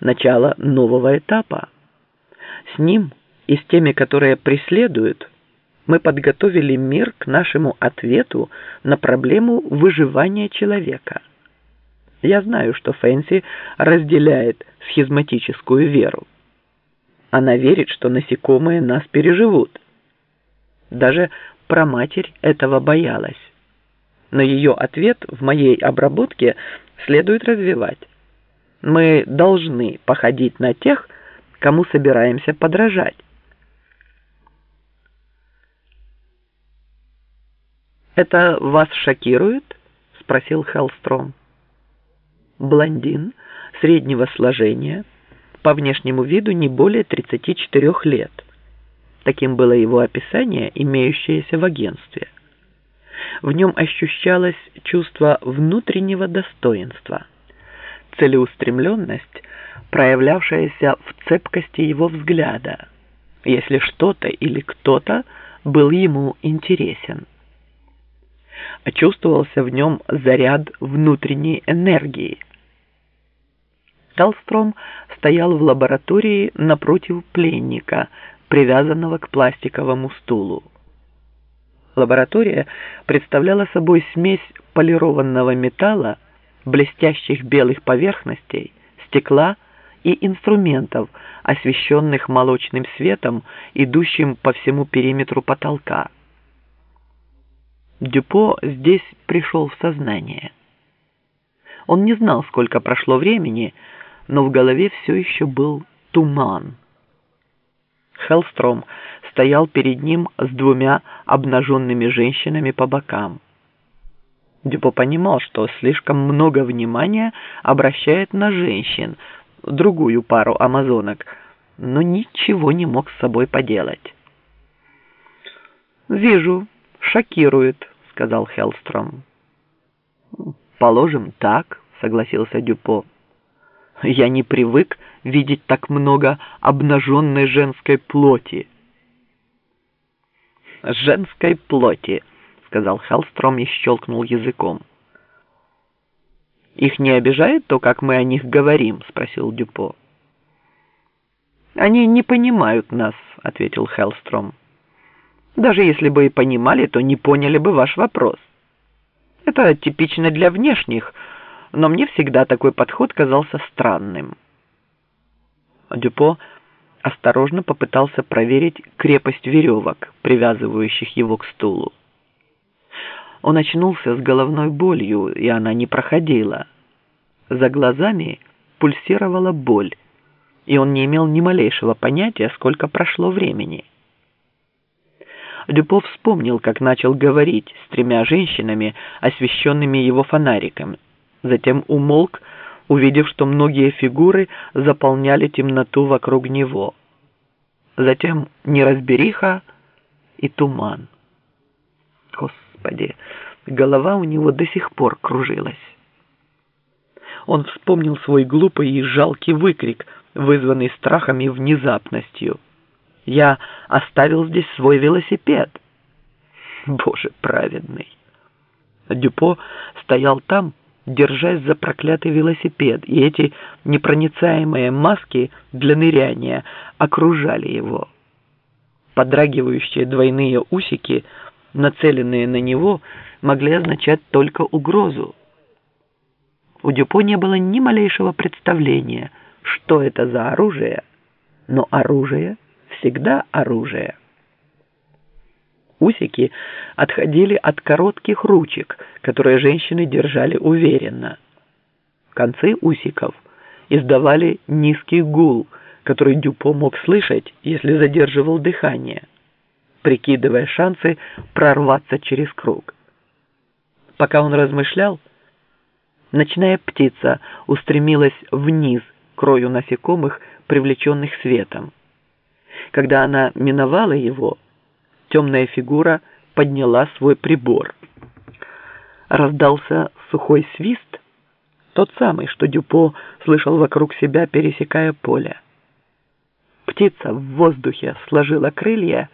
начало нового этапа. С ним и с теми, которые преследуют, мы подготовили мир к нашему ответу на проблему выживания человека. Я знаю, что Фэнси разделяет схизматическую веру. Она верит, что насекомые нас переживут. Даже праматерь этого боялась. Но ее ответ в моей обработке следует развивать. Мы должны походить на тех, кому собираемся подражать. «Это вас шокирует?» — спросил Хеллстром. Блондин, среднего сложения, по внешнему виду не более 34 лет. Таким было его описание, имеющееся в агентстве. В нем ощущалось чувство внутреннего достоинства, целеустремленность, проявлявшаяся в цепкости его взгляда, если что-то или кто-то был ему интересен. Чувствовался в нем заряд внутренней энергии. Талстром стоял в лаборатории напротив пленника, привязанного к пластиковому стулу. Лаборатория представляла собой смесь полированного металла, блестящих белых поверхностей, стекла и инструментов, освещенных молочным светом, идущим по всему периметру потолка. Дюпо здесь пришел в сознание. Он не знал, сколько прошло времени, но в голове все еще был туман. Хеллстром стоял перед ним с двумя обнаженными женщинами по бокам. Дюпо понимал, что слишком много внимания обращает на женщин, другую пару амазонок, но ничего не мог с собой поделать. «Вижу, шокирует», — сказал Хеллстром. «Положим, так», — согласился Дюпо. «Я не привык видеть так много обнаженной женской плоти». «Женской плоти», — сказал Хеллстром и щелкнул языком. «Их не обижает то, как мы о них говорим?» — спросил Дюпо. «Они не понимают нас», — ответил Хеллстром. «Даже если бы и понимали, то не поняли бы ваш вопрос. Это типично для внешних, но мне всегда такой подход казался странным». Дюпо осторожно попытался проверить крепость веревок, привязывающих его к стулу. Он очнулся с головной болью, и она не проходила. За глазами пульсировала боль, и он не имел ни малейшего понятия, сколько прошло времени. Дюпов вспомнил, как начал говорить с тремя женщинами, освещенными его фонариком. Затем умолк, увидев, что многие фигуры заполняли темноту вокруг него. Затем неразбериха и туман. Господи, голова у него до сих пор кружилась. Он вспомнил свой глупый и жалкий выкрик, вызванный страхом и внезапностью. «Я оставил здесь свой велосипед!» Боже праведный! Дюпо стоял там, держась за проклятый велосипед, и эти непроницаемые маски для ныряния окружали его. Подрагивающие двойные усики, нацеленные на него, могли означать только угрозу. У Дюпо не было ни малейшего представления, что это за оружие, но оружие всегда оружие. Усики отходили от коротких ручек, которые женщины держали уверенно. Концы усиков издавали низкий гул, который Дюпо мог слышать, если задерживал дыхание, прикидывая шансы прорваться через круг. Пока он размышлял, ночная птица устремилась вниз к рою насекомых, привлеченных светом. Когда она миновала его, темная фигура подняла свой прибор. Раздался сухой свист, тот самый, что Дюпо слышал вокруг себя, пересекая поле. Птица в воздухе сложила крылья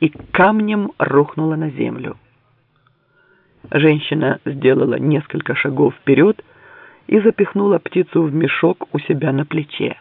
и камнем рухнула на землю. Женщина сделала несколько шагов вперед и запихнула птицу в мешок у себя на плече.